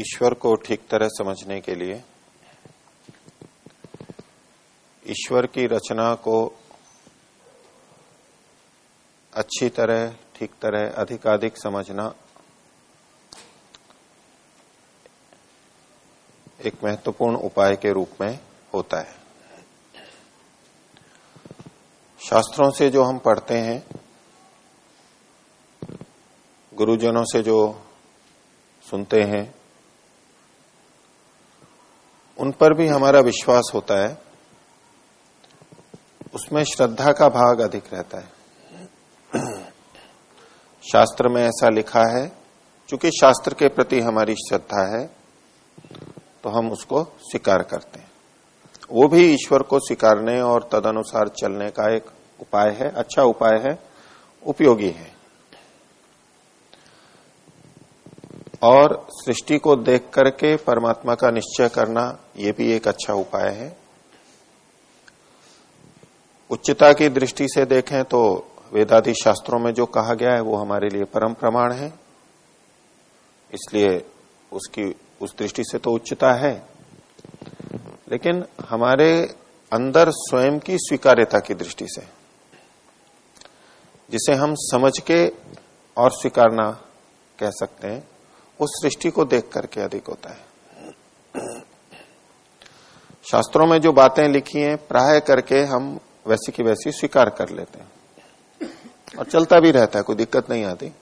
ईश्वर को ठीक तरह समझने के लिए ईश्वर की रचना को अच्छी तरह, ठीक तरह, अधिकाधिक समझना एक महत्वपूर्ण उपाय के रूप में होता है। शास्त्रों से जो हम पढ़ते हैं, गुरुजनों से जो सुनते हैं उन पर भी हमारा विश्वास होता है, उसमें श्रद्धा का भाग अधिक रहता है। शास्त्र में ऐसा लिखा है, चूँकि शास्त्र के प्रति हमारी श्रद्धा है तो हम उसको स्वीकार करते हैं। वो भी ईश्वर को स्वीकारने और तदनुसार चलने का एक उपाय है अच्छा उपाय है, उपयोगी है। और सृष्टि को देख करके परमात्मा का निश्चय करना यह भी एक अच्छा उपाय है। उच्चता की दृष्टि से देखें तो वेदादि शास्त्रों में जो कहा गया है वो हमारे लिए परम प्रमाण है। इसलिए उसकी, उस दृष्टि से तो उच्चता है। लेकिन हमारे अंदर स्वयं की स्वीकार्यता की दृष्टि से, जिसे हम समझ के और स्वीकारना कह सकते हैं उस सृष्टि को देख करके अधिक होता है। शास्त्रों में जो बातें लिखी हैं, प्राय करके हम वैसी की वैसी स्वीकार कर लेते हैं। और चलता भी रहता है, कोई दिक्कत नहीं आती।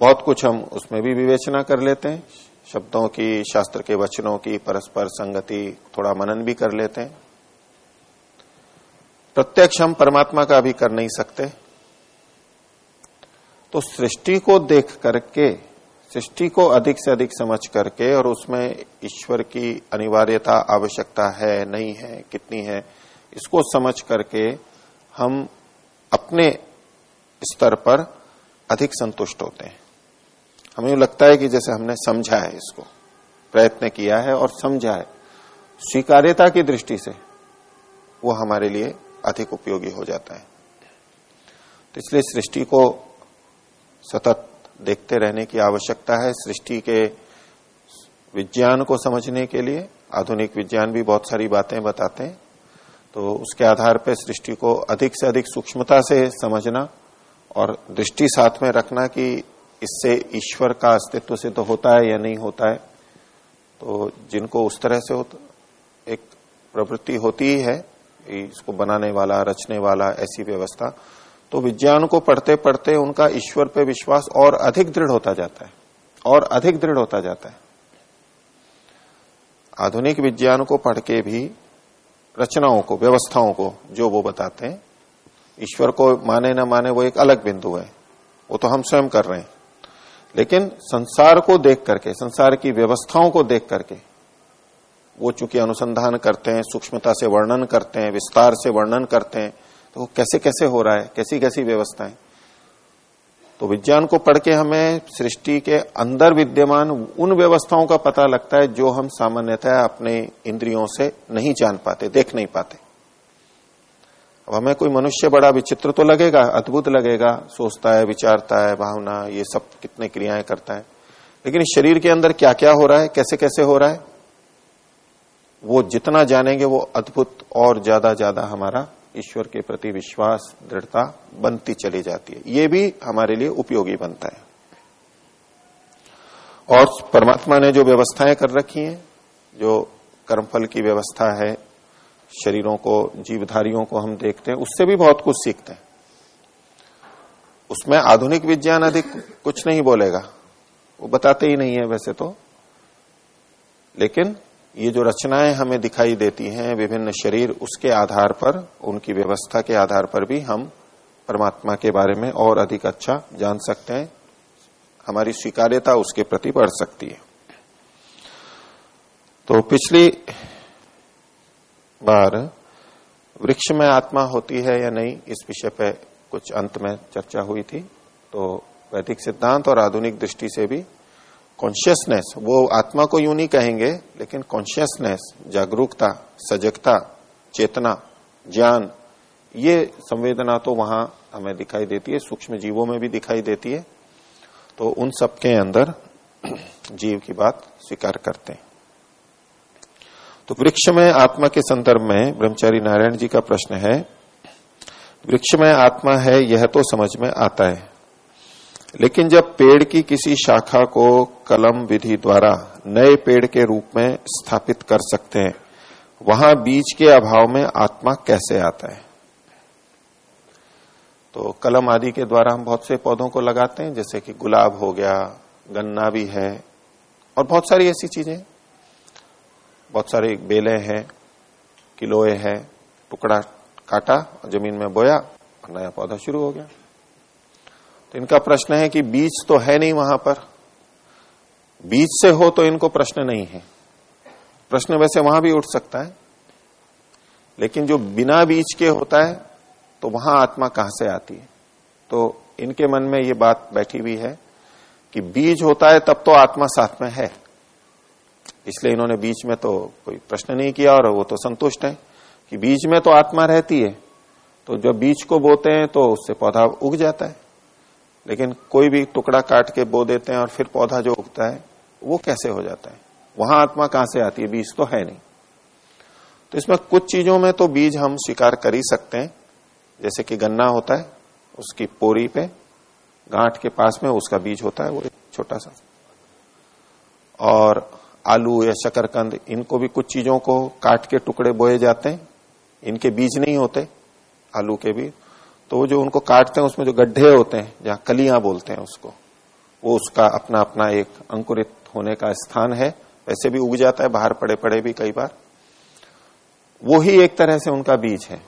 बहुत कुछ हम उसमें भी विवेचना कर लेते हैं। शब्दों की, शास्त्र के वचनों की, परस्पर संगति, थोड़ा मनन भी कर लेते हैं। प्रत्यक्ष हम परमात्मा का भी कर नहीं सकते। तो सृष्टि को देख करके, सृष्टि को अधिक से अधिक समझ करके और उसमें ईश्वर की अनिवार्यता, आवश्यकता है, नहीं है, कितनी है, इसको समझ करके हम अपने स्तर पर अधिक संतुष्ट होते हैं। हमें लगता है कि जैसे हमने समझा है इसको, प्रयत्न किया है और समझा है। स्वीकार्यता की दृष्टि से वो हमारे लिए अधिक उपयोगी हो जाता है। तो इसलिए सृष्टि को सतत देखते रहने की आवश्यकता है सृष्टि के विज्ञान को समझने के लिए। आधुनिक विज्ञान भी बहुत सारी बातें बताते हैं। तो उसके आधार पर सृष्टि को अधिक से अधिक सूक्ष्मता से समझना और दृष्टि साथ में रखना कि इससे ईश्वर का अस्तित्व से तो होता है या नहीं होता है। तो जिनको उस तरह से एक प्रवृत्ति होती ही है, इसको बनाने वाला, रचने वाला ऐसी व्यवस्था तो विज्ञान को पढ़ते पढ़ते उनका ईश्वर पे विश्वास और अधिक दृढ़ होता जाता है, और अधिक दृढ़ होता जाता है। आधुनिक विज्ञान को पढ़ के भी रचनाओं को, व्यवस्थाओं को जो वो बताते हैं, ईश्वर को माने न माने वो एक अलग बिंदु है, वो तो हम स्वयं कर रहे हैं। लेकिन संसार को देख करके, संसार की व्यवस्थाओं को देख करके, वो चूँकि अनुसंधान करते हैं, सूक्ष्मता से वर्णन करते हैं, विस्तार से वर्णन करते हैं तो कैसे कैसे हो रहा है? कैसी कैसी व्यवस्थाएँ? तो विज्ञान को पढ़ के हमें सृष्टि के अंदर विद्यमान उन व्यवस्थाओं का पता लगता है जो हम सामान्यतः अपने इंद्रियों से नहीं जान पाते, देख नहीं पाते। अब हमें कोई मनुष्य बड़ा विचित्र तो लगेगा, अद्भुत लगेगा, सोचता है, विचारता है, भावना, ये सब कितने क्रियाएँ करता है। लेकिन शरीर के अंदर क्या क्या हो रहा है कैसे कैसे हो रहा है? वो जितना जानेंगे वो अद्भुत और ज़्यादा ज़्यादा हमारा ईश्वर के प्रति विश्वास, दृढ़ता बनती चली जाती है। ये भी हमारे लिए उपयोगी बनता है। और परमात्मा ने जो व्यवस्थाएँ कर रखी हैं, जो कर्मफल की व्यवस्था है, शरीरों को, जीवधारियों को हम देखते हैं, उससे भी बहुत कुछ सीखते हैं। उसमें आधुनिक विज्ञान अधिक कुछ नहीं बोलेगा। वो बताते ही नहीं है वैसे तो। लेकिन ये जो रचनाएँ हमें दिखाई देती हैं विभिन्न शरीर, उसके आधार पर, उनकी व्यवस्था के आधार पर भी हम परमात्मा के बारे में और अधिक अच्छा जान सकते हैं। हमारी स्वीकार्यता उसके प्रति बढ़ सकती है। तो पिछली बार वृक्ष में आत्मा होती है या नहीं, इस विषय पे कुछ अंत में चर्चा हुई थी। तो वैदिक सिद्धांत और आधुनिक दृष्टि से भी कॉन्शियसनेस वो आत्मा को यूँ नहीं कहेंगे, लेकिन कॉन्शियसनेस जागरूकता, सजगता, चेतना, ज्ञान, ये संवेदना तो वहाँ हमें दिखाई देती है, सूक्ष्म जीवों में भी दिखाई देती है। तो उन सबके अंदर जीव की बात स्वीकार करते हैं। तो वृक्ष में आत्मा के संदर्भ में ब्रह्मचारी नारायण जी का प्रश्न है, वृक्ष में आत्मा है, यह तो समझ में आता है। लेकिन जब पेड़ की किसी शाखा को कलम विधि द्वारा नए पेड़ के रूप में स्थापित कर सकते हैं, वहाँ बीज के अभाव में आत्मा कैसे आता है? तो कलम आदि के द्वारा हम बहुत से पौधों को लगाते हैं, जैसे कि गुलाब हो गया, गन्ना भी है, और बहुत सारी ऐसी चीज़ें। बहुत सारी बेले हैं, किलोए हैं, टुकड़ा काटा, ज़मीन में बोया, और नया पौधा शुरू हो गया। तो इनका प्रश्न है कि बीज तो है नहीं वहाँ पर। बीज से हो तो इनको प्रश्न नहीं है। प्रश्न वैसे वहाँ भी उठ सकता है। लेकिन जो बिना बीज के होता है तो वहाँ आत्मा कहाँ से आती है? तो इनके मन में ये बात बैठी हुई है कि बीज होता है तब तो आत्मा साथ में है। इसलिए इन्होंने बीच में तो कोई प्रश्न नहीं किया और वो तो संतुष्ट है कि बीज में तो आत्मा रहती है। तो जब बीज को बोते हैं तो उससे पौधा उग जाता है। लेकिन कोई भी टुकड़ा काट के बो देते हैं और फिर पौधा जो उगता है, वो कैसे हो जाता है? वहाँ आत्मा कहाँ से आती है? बीज तो है नहीं। तो इसमें कुछ चीज़ों में तो बीज हम स्वीकार कर ही सकते हैं। जैसे कि गन्ना होता है, उसकी पोरी पे, गांठ के पास में उसका बीज होता है, वो एक छोटा सा। और आलू या शकरकंद, इनको भी कुछ चीज़ों को काट के टुकड़े बोए जाते हैं। इनके बीज नहीं होते, आलू के भी। तो जो उनको काटते हैं, उसमें जो गड्ढे होते हैं, जहाँ कलियाँ बोलते हैं उसको, वो उसका अपना अपना एक अंकुरित होने का स्थान है। वैसे भी उग जाता है, बाहर पड़े पड़े भी कई बार। वो ही एक तरह से उनका बीज है।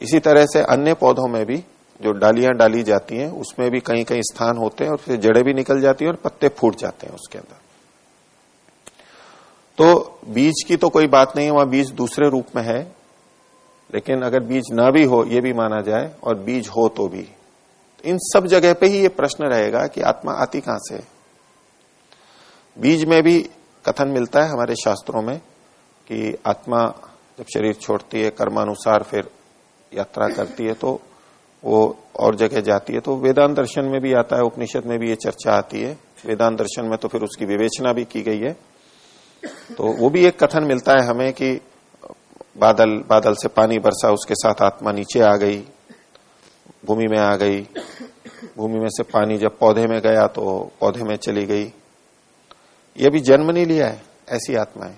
इसी तरह से अन्य पौधों में भी जो डालियाँ डाली जाती हैं, उसमें भी कहीं कहीं स्थान होते हैं और फिर जड़ें भी निकल जाती हैं और पत्ते फूट जाते हैं उसके अंदर। तो बीज की तो कोई बात नहीं है, वहाँ बीज दूसरे रूप में है। लेकिन अगर बीज ना भी हो, ये भी माना जाए, और बीज हो तो भी। तो इन सब जगह पे ही ये प्रश्न रहेगा कि आत्मा आती कहाँ से? बीज में भी कथन मिलता है हमारे शास्त्रों में कि आत्मा जब शरीर छोड़ती है, कर्मानुसार फिर यात्रा करती है तो वो और जगह जाती है। तो वेदांत दर्शन में भी आता है, उपनिषद में भी ये चर्चा आती है। वेदांत दर्शन में तो फिर उसकी विवेचना भी की गई है। तो वो भी एक कथन मिलता है हमें कि बादल बादल से पानी बरसा, उसके साथ आत्मा नीचे आ गई, भूमि में आ गई। भूमि में से पानी जब पौधे में गया तो पौधे में चली गई। ये भी जन्म नहीं लिया है, ऐसी आत्माएँ।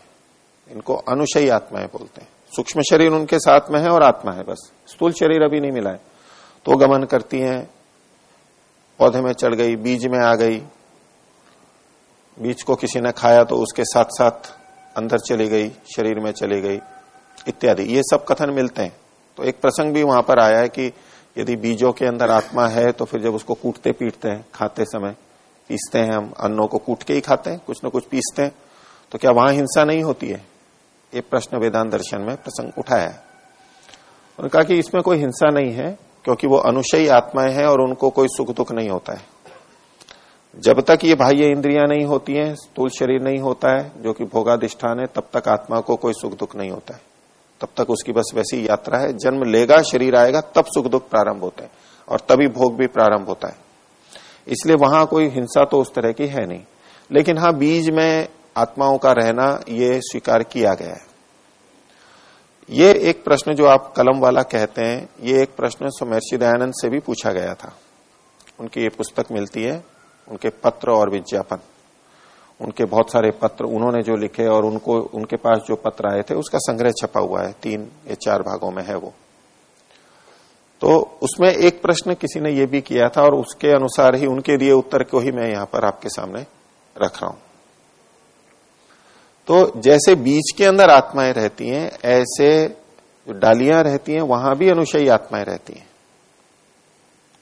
इनको अनुशयी आत्माएँ बोलते हैं। सूक्ष्म शरीर उनके साथ में है और आत्मा है बस। स्थूल शरीर अभी नहीं मिला है। तो गमन करती हैं, पौधे में चढ़ गई, बीज में आ गई। बीज को किसी ने खाया तो उसके साथ साथ अंदर चली गई, शरीर में चली गई। इत्यादि, ये सब कथन मिलते हैं। तो एक प्रसंग भी वहाँ पर आया है कि यदि बीजों के अंदर आत्मा है तो फिर जब उसको कूटते पीटते हैं, खाते समय, पीसते हैं हम, अन्नों को कूट के ही खाते हैं, कुछ न कुछ पीसते हैं तो क्या वहाँ हिंसा नहीं होती है? ये प्रश्न वेदांत दर्शन में प्रसंग उठाया है। उन्होंने कहा कि इसमें कोई हिंसा नहीं है, क्योंकि वो अनुशयी आत्माएँ हैं और उनको कोई सुख दुख नहीं होता है। जब तक ये बाह्य इंद्रियाँ नहीं होती हैं, स्थूल शरीर नहीं होता है, जो कि भोगाधिष्ठान है, तब तक आत्मा को कोई सुख दुख नहीं होता है। तब तक उसकी बस वैसी यात्रा है। जन्म लेगा, शरीर आएगा, तब सुख दुख प्रारंभ होते हैं और तभी भोग भी प्रारंभ होता है। इसलिए वहाँ कोई हिंसा तो उस तरह की है नहीं। लेकिन हाँ बीज में आत्माओं का रहना ये स्वीकार किया गया है। ये एक प्रश्न जो आप कलम वाला कहते हैं, ये एक प्रश्न सोमर्षि दयानंद से भी पूछा गया था। उनकी ये पुस्तक मिलती है, उनके पत्र और विज्ञापन। उनके बहुत सारे पत्र उन्होंने जो लिखे और उनको, उनके पास जो पत्र आए थे, उसका संग्रह छपा हुआ है। तीन, या चार भागों में है वो। तो उसमें एक प्रश्न किसी ने ये भी किया था और उसके अनुसार ही, उनके दिए उत्तर को ही मैं यहाँ पर आपके सामने रख रहा हूँ। तो जैसे बीज के अंदर आत्माएँ रहती हैं, ऐसे जो डालियाँ रहती हैं, वहाँ भी अनुशयी आत्माएँ रहती हैं।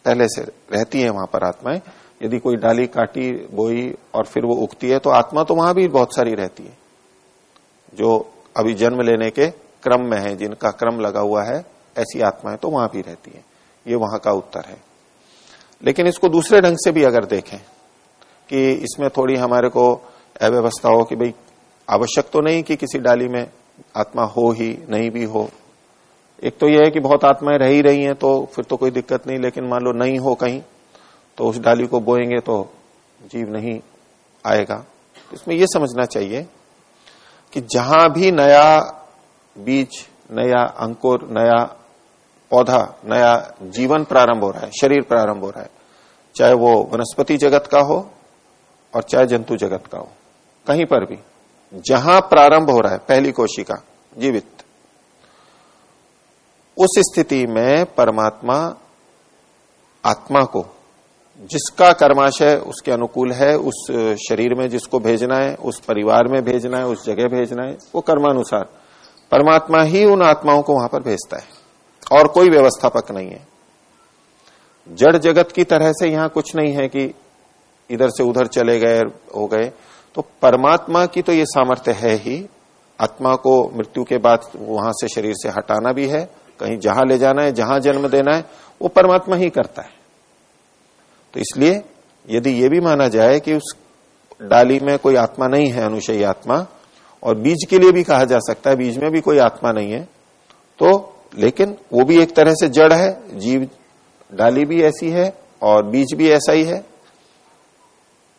पहले से रहती हैं वहाँ पर आत्माएँ। यदि कोई डाली काटी, बोई और फिर वो उगती है तो आत्मा तो वहाँ भी बहुत सारी रहती है, जो अभी जन्म लेने के क्रम में है, जिनका क्रम लगा हुआ है, ऐसी आत्माएँ तो वहाँ भी रहती है। ये वहाँ का उत्तर है। लेकिन इसको दूसरे ढंग से भी अगर देखें, कि इसमें थोड़ी हमारे को अव्यवस्था हो कि भाई, आवश्यक तो नहीं कि किसी डाली में आत्मा हो ही, नहीं भी हो। एक तो यह है कि बहुत आत्माएँ रह ही रही हैं तो फिर तो कोई दिक्कत नहीं, लेकिन मान लो नहीं हो कहीं तो उस डाली को बोएँगे तो जीव नहीं आएगा। इसमें यह समझना चाहिए कि जहाँ भी नया बीज, नया अंकुर, नया पौधा, नया जीवन प्रारंभ हो रहा है, शरीर प्रारंभ हो रहा है, चाहे वो वनस्पति जगत का हो और चाहे जंतु जगत का हो, कहीं पर भी, जहाँ प्रारंभ हो रहा है, पहली कोशिका, जीवित, उस स्थिति में परमात्मा आत्मा को जिसका कर्माशय उसके अनुकूल है, उस शरीर में जिसको भेजना है, उस परिवार में भेजना है, उस जगह भेजना है, वो कर्मानुसार परमात्मा ही उन आत्माओं को वहाँ पर भेजता है और कोई व्यवस्थापक नहीं है। जड़ जगत की तरह से यहाँ कुछ नहीं है कि इधर से उधर चले गए हो गए। तो परमात्मा की तो ये सामर्थ्य है ही। आत्मा को मृत्यु के बाद वहाँ से शरीर से हटाना भी है, कहीं जहाँ ले जाना है, जहाँ जन्म देना है, वो परमात्मा ही करता है। तो इसलिए यदि ये भी माना जाए कि उस डाली में कोई आत्मा नहीं है, अनुशयी आत्मा, और बीज के लिए भी कहा जा सकता है, बीज में भी कोई आत्मा नहीं है तो लेकिन वो भी एक तरह से जड़ है, जीव डाली भी ऐसी है और बीज भी ऐसा ही है।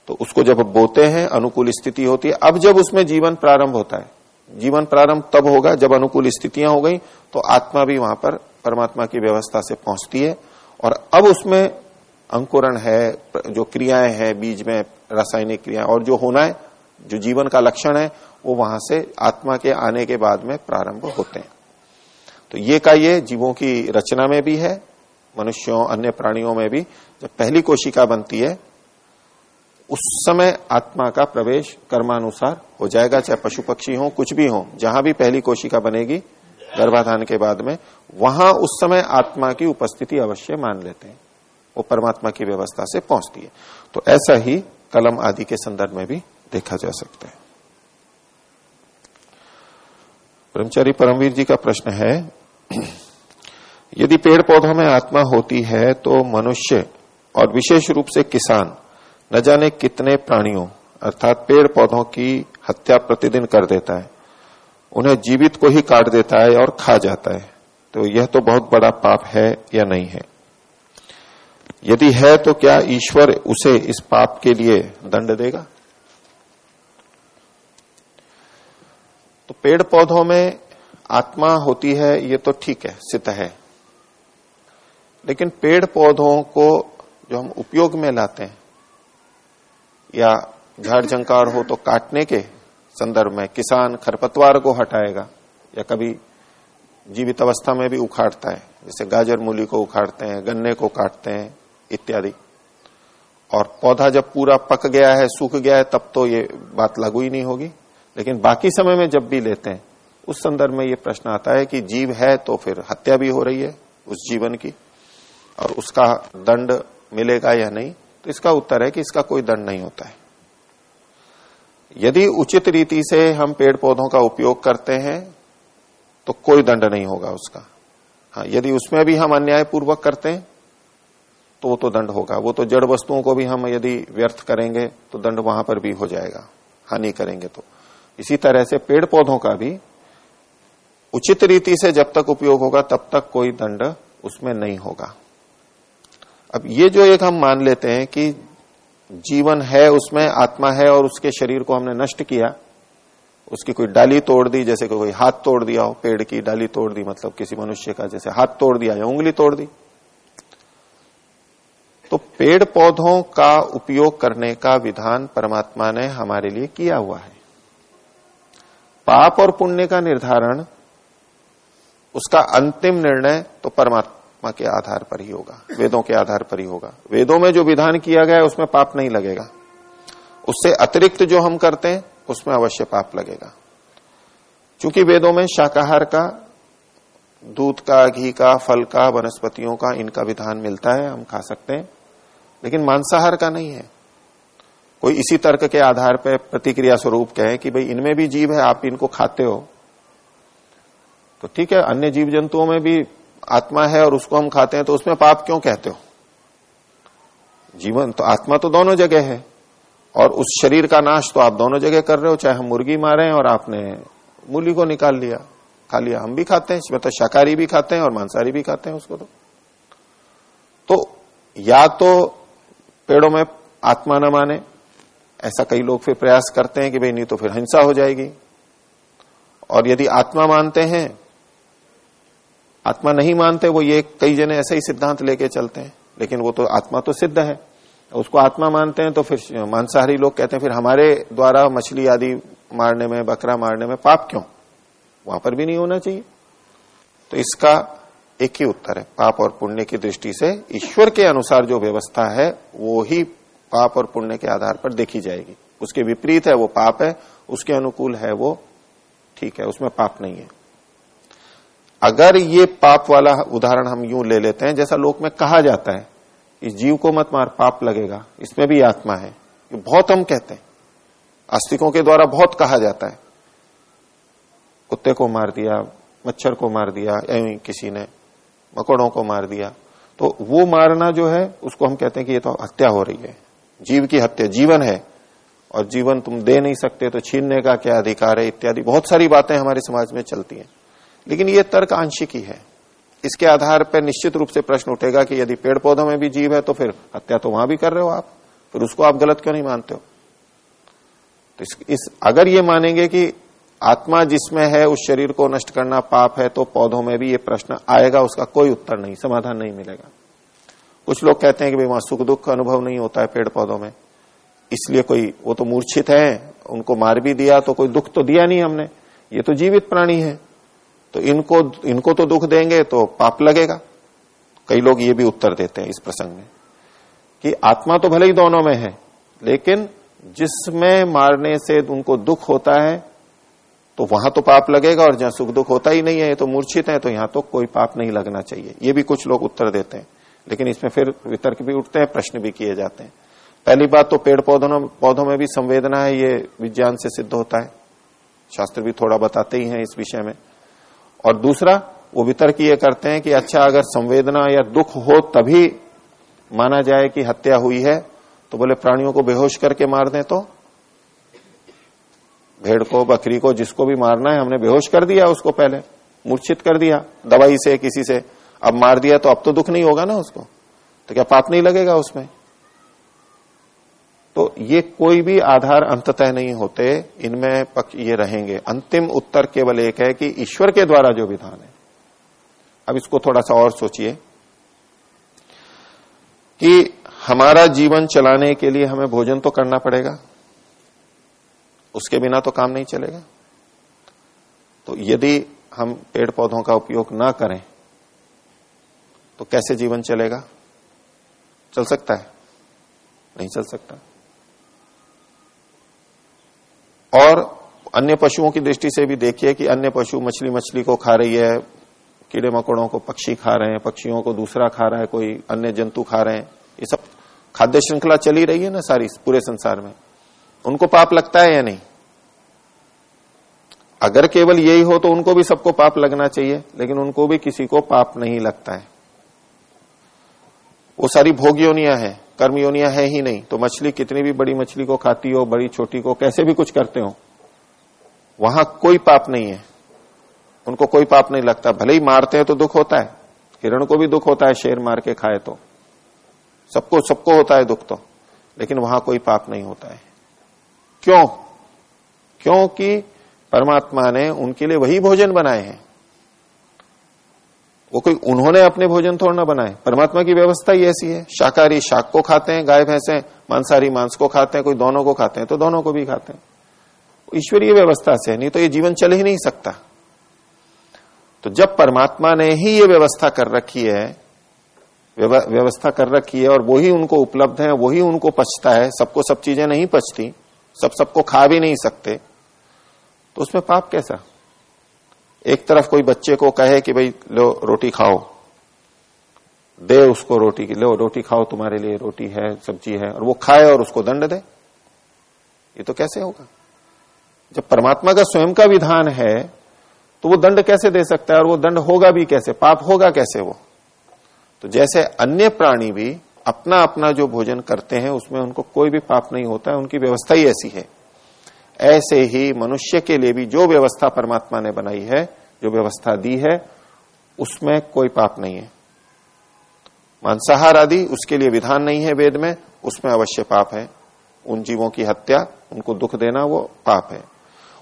तो उसको जब बोते हैं, अनुकूल स्थिति होती है, अब जब उसमें जीवन प्रारंभ होता है, जीवन प्रारंभ तब होगा, जब अनुकूल स्थितियाँ हो गई तो आत्मा भी वहाँ पर परमात्मा की व्यवस्था से पहुँचती है, और अब उसमें अंकुरण है, जो क्रियाएँ हैं, बीज में रासायनिक क्रियाएँ, और जो होना है, जो जीवन का लक्षण है, वो वहाँ से आत्मा के आने के बाद में प्रारंभ होते हैं। तो ये का ये जीवों की रचना में भी है, मनुष्यों, अन्य प्राणियों में भी। जब पहली कोशिका बनती है, उस समय आत्मा का प्रवेश कर्मानुसार हो जाएगा, चाहे पशु पक्षी हो, कुछ भी हो, जहाँ भी पहली कोशिका बनेगी, गर्भाधान के बाद में, वहाँ उस समय आत्मा की उपस्थिति अवश्य मान लेते हैं। वो परमात्मा की व्यवस्था से पहुँचती है। तो ऐसा ही कलम आदि के संदर्भ में भी देखा जा सकता है। ब्रह्मचारी परमवीर जी का प्रश्न है, यदि पेड़ पौधों में आत्मा होती है तो मनुष्य और विशेष रूप से किसान न जाने कितने प्राणियों, अर्थात पेड़ पौधों की हत्या प्रतिदिन कर देता है, उन्हें जीवित को ही काट देता है और खा जाता है तो यह तो बहुत बड़ा पाप है या नहीं है? यदि है तो क्या ईश्वर उसे इस पाप के लिए दंड देगा? तो पेड़ पौधों में आत्मा होती है, ये तो ठीक है, सिद्ध है। लेकिन पेड़ पौधों को जो हम उपयोग में लाते हैं, या झाड़ झंकार हो तो काटने के संदर्भ में किसान खरपतवार को हटाएगा, या कभी जीवित अवस्था में भी उखाड़ता है, जैसे गाजर मूली को उखाड़ते हैं, गन्ने को काटते हैं इत्यादि। और पौधा जब पूरा पक गया है, सूख गया है, तब तो ये बात लागू ही नहीं होगी। लेकिन बाकी समय में जब भी लेते हैं, उस संदर्भ में ये प्रश्न आता है कि जीव है तो फिर हत्या भी हो रही है उस जीवन की, और उसका दंड मिलेगा या नहीं? तो इसका उत्तर है कि इसका कोई दंड नहीं होता है। यदि उचित रीति से हम पेड़ पौधों का उपयोग करते हैं तो कोई दंड नहीं होगा उसका। हाँ यदि उसमें भी हम अन्याय पूर्वक करते हैं तो वो तो दंड होगा। वो तो जड़ वस्तुओं को भी हम यदि व्यर्थ करेंगे तो दंड वहाँ पर भी हो जाएगा। हानि करेंगे तो। इसी तरह से पेड़ पौधों का भी उचित रीति से जब तक उपयोग होगा, तब तक कोई दंड उसमें नहीं होगा। अब ये जो एक हम मान लेते हैं कि जीवन है, उसमें आत्मा है और उसके शरीर को हमने नष्ट किया, उसकी कोई डाली तोड़ दी, जैसे कोई हाथ तोड़ दिया हो, पेड़ की डाली तोड़ दी मतलब किसी मनुष्य का जैसे हाथ तोड़ दिया या उंगली तोड़ दी तो पेड़ पौधों का उपयोग करने का विधान परमात्मा ने हमारे लिए किया हुआ है। पाप और पुण्य का निर्धारण, उसका अंतिम निर्णय तो परमात्मा के आधार पर ही होगा, वेदों के आधार पर ही होगा। वेदों में जो विधान किया गया है, उसमें पाप नहीं लगेगा। उससे अतिरिक्त जो हम करते हैं, उसमें अवश्य पाप लगेगा। क्योंकि वेदों में शाकाहार का, दूध का, घी का, फल का, वनस्पतियों का इनका विधान मिलता है, हम खा सकते हैं। लेकिन मांसाहार का नहीं है। कोई इसी तर्क के आधार पर प्रतिक्रिया स्वरूप कहे कि भाई इनमें भी जीव है, आप इनको खाते हो। तो ठीक है, अन्य जीव जंतुओं में भी आत्मा है और उसको हम खाते हैं तो उसमें पाप क्यों कहते हो? जीवन तो आत्मा तो दोनों जगह है, और उस शरीर का नाश तो आप दोनों जगह कर रहे हो, चाहे हम मुर्गी मारे और आपने मूली को निकाल लिया, खा लिया। हम भी खाते हैं मतलब शाकाहारी भी खाते हैं और मांसाहारी भी खाते हैं उसको तो। तो या तो पेड़ों में आत्मा न माने। ऐसा कई लोग फिर प्रयास करते हैं कि भाई नहीं तो फिर हिंसा हो जाएगी। और यदि आत्मा मानते हैं, आत्मा नहीं मानते, वो ये कई जने ऐसे ही सिद्धांत लेके चलते हैं। लेकिन वो तो आत्मा तो सिद्ध है। उसको आत्मा मानते हैं तो फिर मांसाहारी लोग कहते हैं, फिर हमारे द्वारा मछली आदि मारने में, बकरा मारने में पाप क्यों? वहाँ पर भी नहीं होना चाहिए। तो इसका एक ही उत्तर है। पाप और पुण्य की दृष्टि से ईश्वर के अनुसार जो व्यवस्था है, वो ही पाप और पुण्य के आधार पर देखी जाएगी। उसके विपरीत है, वो पाप है, उसके अनुकूल है, वो ठीक है, उसमें पाप नहीं है। अगर ये पाप वाला उदाहरण हम यूँ ले लेते हैं, जैसा लोक में कहा जाता है, इस जीव को मत मार, पाप लगेगा, इसमें भी आत्मा है, ये बहुत हम कहते हैं। आस्तिकों के द्वारा बहुत कहा जाता है। कुत्ते को मार दिया, मच्छर को मार दिया किसी ने मकोड़ों को मार दिया। तो वो मारना जो है उसको हम कहते हैं कि ये तो हत्या हो रही है। जीव की हत्या जीवन है। और जीवन तुम दे नहीं सकते तो छीनने का क्या अधिकार है इत्यादि। बहुत सारी बातें हमारे समाज में चलती हैं। लेकिन ये तर्क आंशिक ही। है इसके आधार पर निश्चित रूप से प्रश्न उठेगा कि यदि पेड़ पौधों में भी जीव है तो फिर हत्या तो वहाँ भी कर रहे हो आप। फिर उसको आप गलत क्यों नहीं मानते हो? तो इस, इस अगर ये मानेंगे कि आत्मा जिसमें है, उस शरीर को नष्ट करना पाप है तो पौधों में भी ये प्रश्न आएगा, उसका कोई उत्तर नहीं, समाधान नहीं मिलेगा। कुछ लोग कहते हैं कि भाई वहाँ सुख दुख का अनुभव नहीं होता है पेड़ पौधों में। इसलिए कोई, वो तो मूर्छित है, उनको मार भी दिया तो कोई दुख तो दिया नहीं हमने। ये तो जीवित प्राणी है। तो इनको इनको तो दुख देंगे तो पाप लगेगा। कई लोग ये भी उत्तर देते हैं इस प्रसंग में, कि आत्मा तो भले ही दोनों में है, लेकिन जिसमें मारने से उनको दुख होता है तो वहाँ तो पाप लगेगा और जहाँ सुख दुख होता ही नहीं है, ये तो मूर्छित है तो यहाँ तो कोई पाप नहीं लगना चाहिए। ये भी कुछ लोग उत्तर देते हैं। लेकिन इसमें फिर वितर्क भी उठते हैं, प्रश्न भी किए जाते हैं। पहली बात तो पेड़ पौधों पौधों में भी संवेदना है, ये विज्ञान से सिद्ध होता है। शास्त्र भी थोड़ा बताते ही हैं इस विषय में। और दूसरा, वो वितर्क ये करते हैं कि अच्छा अगर संवेदना या दुख हो तभी माना जाए कि हत्या हुई है तो बोले प्राणियों को बेहोश करके मार दें तो? भेड़ को, बकरी को, जिसको भी मारना है, हमने बेहोश कर दिया उसको पहले। मूर्छित कर दिया, दवाई से, किसी से। अब मार दिया तो अब तो दुख नहीं होगा ना उसको। तो क्या पाप नहीं लगेगा उसमें? तो ये कोई भी आधार अंततः नहीं होते, इनमें पक्ष ये रहेंगे। अंतिम उत्तर केवल एक है कि ईश्वर के द्वारा जो विधान है। अब इसको थोड़ा सा और सोचिए। कि हमारा जीवन चलाने के लिए हमें भोजन तो करना पड़ेगा। उसके बिना तो काम नहीं चलेगा। तो यदि हम पेड़ पौधों का उपयोग ना करें तो कैसे जीवन चलेगा? चल सकता है। नहीं चल सकता। और अन्य पशुओं की दृष्टि से भी देखिए कि अन्य पशु मछली मछली को खा रही है, कीड़े मकोड़ों को पक्षी खा रहे हैं, पक्षियों को दूसरा खा रहा है, कोई अन्य जंतु खा रहे हैं। ये सब खाद्य श्रृंखला चली रही है ना सारी, पूरे संसार में। उनको पाप लगता है या नहीं? अगर केवल यही हो तो उनको भी सबको पाप लगना चाहिए, लेकिन उनको भी किसी को पाप नहीं लगता है। वो सारी भोग योनिया है कर्म योनिया है ही नहीं तो मछली कितनी भी बड़ी मछली को खाती हो, बड़ी छोटी को, कैसे भी कुछ करते हो, वहाँ कोई पाप नहीं है। उनको कोई पाप नहीं लगता, भले ही मारते हैं तो दुख होता है हिरण को भी दुख होता है शेर मार के खाए तो। सबको सबको होता है दुख तो लेकिन वहाँ कोई पाप नहीं होता है। क्यों? क्योंकि परमात्मा ने उनके लिए वही भोजन बनाए हैं। वो कोई उन्होंने अपने भोजन थोड़ा ना बनाए। परमात्मा की व्यवस्था ही ऐसी है। शाकाहारी शाक को खाते हैं, गाय, भैंसे, मांसाहारी मांस को खाते हैं, कोई दोनों को खाते हैं तो दोनों को भी खाते हैं। ईश्वरीय व्यवस्था से नहीं तो ये जीवन चल ही नहीं सकता। तो जब परमात्मा ने ही ये व्यवस्था कर रखी है व्यवस्था कर रखी है और वही उनको उपलब्ध है वही उनको पचता है, सबको सब चीज़ें नहीं पचती सब सबको खा भी नहीं सकते तो उसमें पाप कैसा? एक तरफ़ कोई बच्चे को कहे कि भाई, लो, रोटी खाओ। दे उसको रोटी की, लो, रोटी खाओ, तुम्हारे लिए रोटी है, सब्ज़ी है। और वो खाए और उसको दंड दे। ये तो कैसे होगा? जब परमात्मा का स्वयं का विधान है तो वो दंड कैसे दे सकता है? और वो दंड होगा भी कैसे? पाप होगा कैसे वो? तो जैसे अन्य प्राणी भी अपना अपना जो भोजन करते हैं, उसमें उनको कोई भी पाप नहीं होता है, उनकी व्यवस्था ही ऐसी है। ऐसे ही मनुष्य के लिए भी जो व्यवस्था परमात्मा ने बनाई है, जो व्यवस्था दी है, उसमें कोई पाप नहीं है। मांसाहार आदि उसके लिए विधान नहीं है वेद में, उसमें अवश्य पाप है। उन जीवों की हत्या, उनको दुख देना वो पाप है।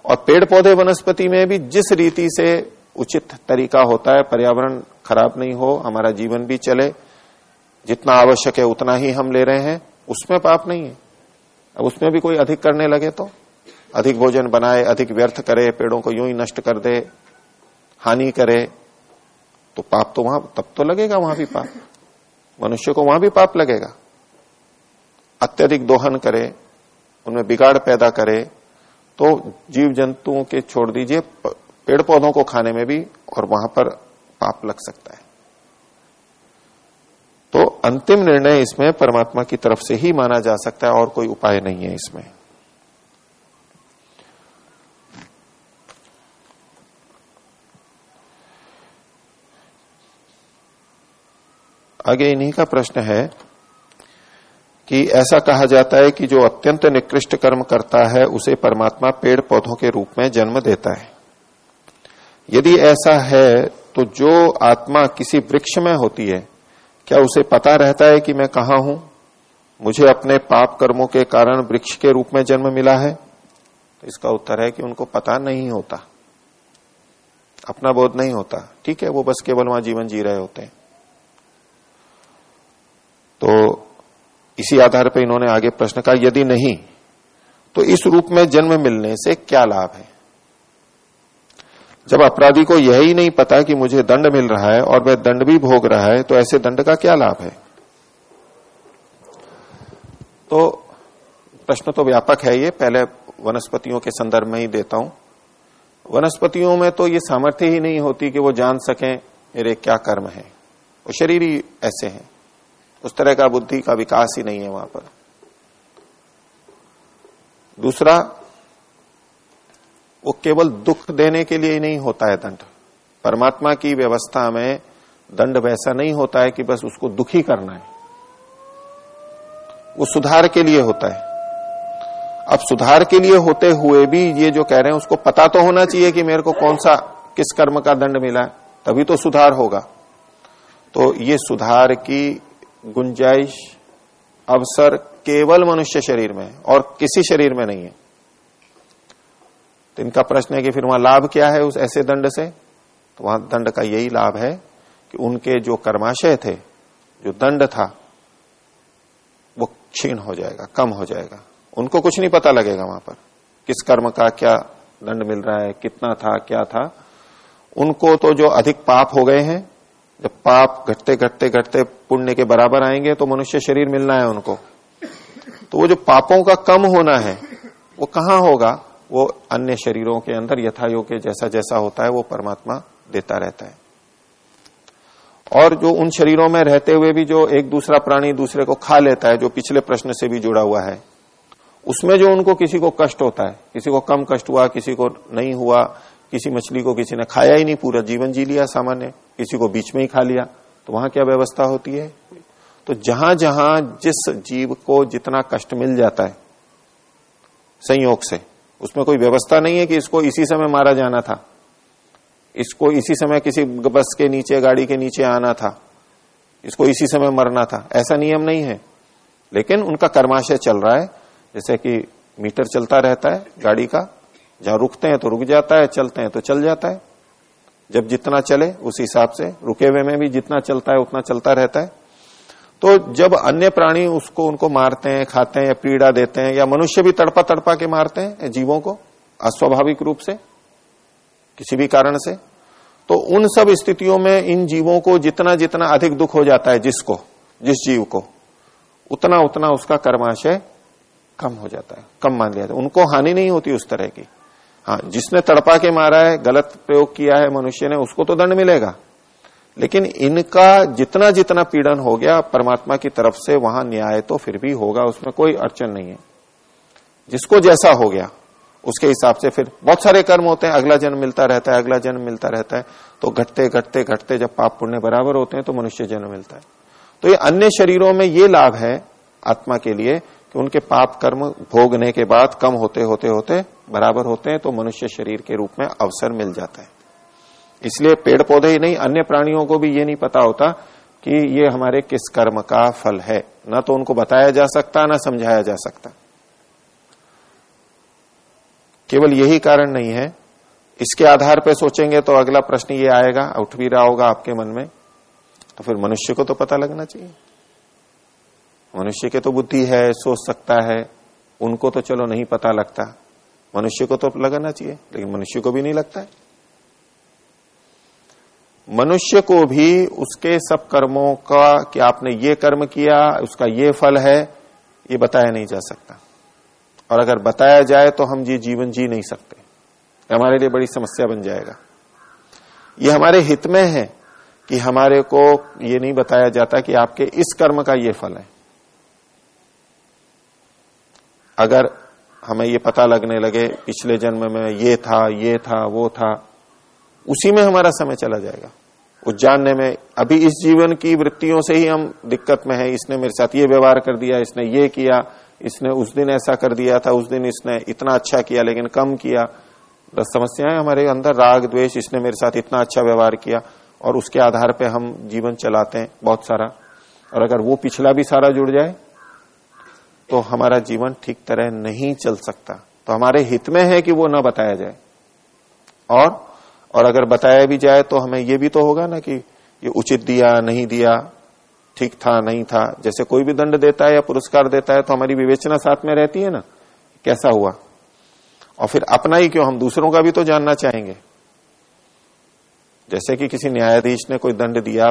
और पेड़ पौधे वनस्पति में भी जिस रीति से उचित तरीका होता है, पर्यावरण खराब नहीं हो, हमारा जीवन भी चले जितना आवश्यक है उतना ही हम ले रहे हैं, उसमें पाप नहीं है। अब उसमें भी कोई अधिक करने लगे तो अधिक भोजन बनाए, अधिक व्यर्थ करे, पेड़ों को यूँ ही नष्ट कर दे, हानि करे तो पाप तो वहाँ, तब तो लगेगा वहाँ भी पाप। मनुष्य को वहाँ भी पाप लगेगा। अत्यधिक दोहन करे, उनमें बिगाड़ पैदा करे तो जीव जंतुओं के छोड़ दीजिए पेड़ पौधों को खाने में भी, और वहाँ पर पाप लग सकता है। तो अंतिम निर्णय इसमें परमात्मा की तरफ़ से ही माना जा सकता है और कोई उपाय नहीं है इसमें। आगे इन्हीं का प्रश्न है कि ऐसा कहा जाता है कि जो अत्यंत निकृष्ट कर्म करता है, उसे परमात्मा पेड़ पौधों के रूप में जन्म देता है। यदि ऐसा है तो जो आत्मा किसी वृक्ष में होती है क्या उसे पता रहता है कि मैं कहा हूँ? मुझे अपने पाप कर्मों के कारण वृक्ष के रूप में जन्म मिला है। तो इसका उत्तर है कि उनको पता नहीं होता। अपना बोध नहीं होता। ठीक है, वो बस केवल वहाँ जीवन जी रहे होते हैं। तो इसी आधार पर इन्होंने आगे प्रश्न कहा, यदि नहीं तो इस रूप में जन्म मिलने से क्या लाभ है? जब अपराधी को यही नहीं पता कि मुझे दंड मिल रहा है और वह दंड भी भोग रहा है तो ऐसे दंड का क्या लाभ है? तो प्रश्न तो व्यापक है ये, पहले वनस्पतियों के संदर्भ में ही देता हूँ। वनस्पतियों में तो ये सामर्थ्य ही नहीं होती कि वो जान सकें, मेरे क्या कर्म है। वो शरीर ही ऐसे हैं। उस तरह का बुद्धि का विकास ही नहीं है वहाँ पर। दूसरा वो केवल दुख देने के लिए ही नहीं होता है दंड। परमात्मा की व्यवस्था में दंड वैसा नहीं होता है कि बस उसको दुखी करना है। वो सुधार के लिए होता है। अब सुधार के लिए होते हुए भी ये जो कह रहे हैं, उसको पता तो होना चाहिए कि मेरे को कौन सा, किस कर्म का दंड मिला है, तभी तो सुधार होगा। तो ये सुधार की गुंजाइश, अवसर केवल मनुष्य शरीर में और किसी शरीर में नहीं है। तो इनका प्रश्न है कि फिर वहाँ लाभ क्या है उस ऐसे दंड से? तो वहाँ दंड का यही लाभ है कि उनके जो कर्माशय थे, जो दंड था, वो क्षीण हो जाएगा, कम हो जाएगा। उनको कुछ नहीं पता लगेगा वहाँ पर किस कर्म का क्या दंड मिल रहा है, कितना था, क्या था। उनको तो जो अधिक पाप हो गए हैं, जब पाप घटते घटते घटते पुण्य के बराबर आएँगे तो मनुष्य शरीर मिलना है उनको। तो वो जो पापों का कम होना है, वो कहाँ होगा? वो अन्य शरीरों के अंदर यथायोग जैसा जैसा होता है, वो परमात्मा देता रहता है। और जो उन शरीरों में रहते हुए भी जो एक दूसरा प्राणी दूसरे को खा लेता है, जो पिछले प्रश्न से भी जुड़ा हुआ है, उसमें जो उनको किसी को कष्ट होता है, किसी को कम कष्ट हुआ, किसी को नहीं हुआ, किसी मछली को किसी ने खाया ही नहीं पूरा, जीवन जी लिया सामान्य, किसी को बीच में ही खा लिया तो वहाँ क्या व्यवस्था होती है? तो जहाँ जहाँ जिस जीव को जितना कष्ट मिल जाता है, संयोग से उसमें कोई व्यवस्था नहीं है कि इसको इसी समय मारा जाना था। इसको इसी समय किसी बस के नीचे, गाड़ी के नीचे आना था। इसको इसी समय मरना था। ऐसा नियम नहीं है। लेकिन उनका कर्माशय चल रहा है। जैसे कि मीटर चलता रहता है गाड़ी का। जहाँ रुकते हैं तो रुक जाता है, चलते हैं तो चल जाता है। जब जितना चले, उस हिसाब से। रुके हुए में भी जितना चलता है, उतना चलता रहता है। तो जब अन्य प्राणी उसको, उनको मारते हैं, खाते हैं या पीड़ा देते हैं या मनुष्य भी तड़पा तड़पा के मारते हैं जीवों को अस्वाभाविक रूप से, किसी भी कारण से तो उन सब स्थितियों में इन जीवों को जितना जितना अधिक दुख हो जाता है जिसको, जिस जीव को, उतना उतना उसका कर्माशय कम हो जाता है, कम मान लिया जाता है। उनको हानि नहीं होती उस तरह की। हाँ जिसने तड़पा के मारा है, गलत प्रयोग किया है मनुष्य ने, उसको तो दंड मिलेगा। लेकिन इनका जितना जितना पीड़न हो गया, परमात्मा की तरफ़ से वहाँ न्याय तो फिर भी होगा, उसमें कोई अड़चन नहीं है। जिसको जैसा हो गया, उसके हिसाब से फिर बहुत सारे कर्म होते हैं, अगला जन्म मिलता रहता है, अगला जन्म मिलता रहता है तो घटते घटते घटते जब पाप पुण्य बराबर होते हैं तो मनुष्य जन्म मिलता है। तो ये अन्य शरीरों में ये लाभ है आत्मा के लिए कि उनके पाप कर्म भोगने के बाद कम होते होते होते बराबर होते हैं तो मनुष्य शरीर के रूप में अवसर मिल जाता है। इसलिए पेड़ पौधे ही नहीं, अन्य प्राणियों को भी ये नहीं पता होता कि ये हमारे किस कर्म का फल है। न तो उनको बताया जा सकता, न समझाया जा सकता। केवल यही कारण नहीं है। इसके आधार पर सोचेंगे तो अगला प्रश्न ये आएगा, उठ भी रहा होगा आपके मन में तो फिर मनुष्य को तो पता लगना चाहिए। मनुष्य के तो बुद्धि है, सोच सकता है, उनको तो चलो नहीं पता लगता। मनुष्य को तो लगाना चाहिए, लेकिन मनुष्य को भी नहीं लगता है। मनुष्य को भी उसके सब कर्मों का कि आपने ये कर्म किया, उसका ये फल है, ये बताया नहीं जा सकता। और अगर बताया जाए तो हम ये जीवन जी नहीं सकते। हमारे लिए बड़ी समस्या बन जाएगा। ये हमारे हित में है कि हमारे को ये नहीं बताया जाता कि आपके इस कर्म का ये फल है। अगर हमें ये पता लगने लगे, पिछले जन्म में ये था ये था, वो था उसी में हमारा समय चला जाएगा। उस जानने में, अभी इस जीवन की वृत्तियों से ही हम दिक्कत में है, इसने मेरे साथ ये व्यवहार कर दिया, इसने ये किया, इसने उस दिन ऐसा कर दिया था, उस दिन इसने इतना अच्छा किया, लेकिन कम किया। बस समस्याएँ हमारे अंदर, राग, द्वेष, इसने मेरे साथ इतना अच्छा व्यवहार किया, और उसके आधार पे हम जीवन चलाते हैं बहुत सारा। और अगर वो पिछला भी सारा जुड़ जाए तो हमारा जीवन ठीक तरह नहीं चल सकता। तो हमारे हित में है कि वो ना बताया जाए। और और अगर बताया भी जाए तो हमें ये भी तो होगा ना कि ये उचित दिया, नहीं दिया, ठीक था, नहीं था। जैसे कोई भी दंड देता है या पुरस्कार देता है तो हमारी विवेचना साथ में रहती है ना, कैसा हुआ? और फिर अपना ही क्यों? हम दूसरों का भी तो जानना चाहेंगे। जैसे कि किसी न्यायाधीश ने कोई दंड दिया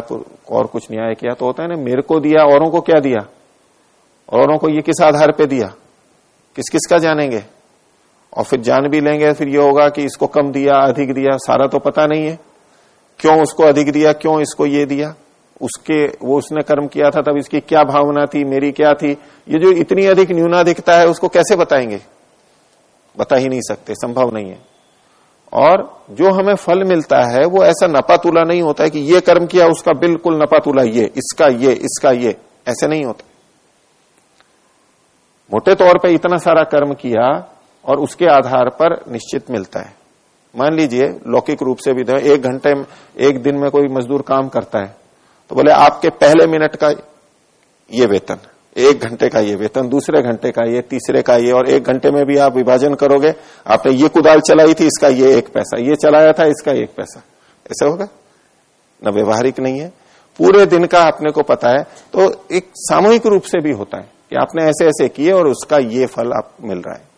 और कुछ न्याय किया तो होता है ना, मेरे को दिया, औरों को क्या दिया? औरों को ये किस आधार पे दिया? किस किस का जानेंगे? और फिर जान भी लेंगे, फिर ये होगा कि इसको कम दिया, अधिक दिया, सारा तो पता नहीं है। क्यों उसको अधिक दिया, क्यों इसको ये दिया? उसके, वो उसने कर्म किया था, तब इसकी क्या भावना थी, मेरी क्या थी? ये जो इतनी अधिक न्यूनाधिकता है, उसको कैसे बताएँगे? बता ही नहीं सकते, संभव नहीं है। और जो हमें फल मिलता है, वो ऐसा नपातुला नहीं होता है कि ये कर्म किया, उसका बिल्कुल नपातुला ये, इसका ये इसका ये। ऐसे नहीं होता। मोटे तौर पे इतना सारा कर्म किया और उसके आधार पर निश्चित मिलता है। मान लीजिए, लौकिक रूप से भी एक घंटे, एक दिन में कोई मजदूर काम करता है तो बोले, आपके पहले मिनट का ये वेतन, एक घंटे का ये वेतन, दूसरे घंटे का ये, तीसरे का ये, और एक घंटे में भी आप विभाजन करोगे, आपने ये कुदाल चलाई थी, इसका ये एक पैसा, ये चलाया था, इसका एक पैसा। ऐसा होगा? न व्यवहारिक नहीं है। पूरे दिन का आपने को पता है तो एक सामूहिक रूप से भी होता है कि आपने ऐसे ऐसे किए और उसका ये फल आप मिल रहा है।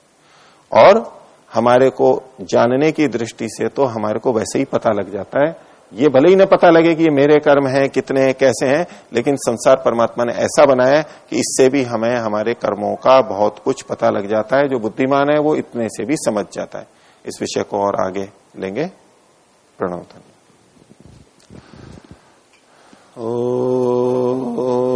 और हमारे को जानने की दृष्टि से तो हमारे को वैसे ही पता लग जाता है। ये भले ही न पता लगे कि ये मेरे कर्म हैं, कितने हैं, कैसे हैं, लेकिन संसार परमात्मा ने ऐसा बनाया कि इससे भी हमें, हमारे कर्मों का बहुत कुछ पता लग जाता है। जो बुद्धिमान है वो इतने से भी समझ जाता है। इस विषय को और आगे लेंगे। प्रणव ओ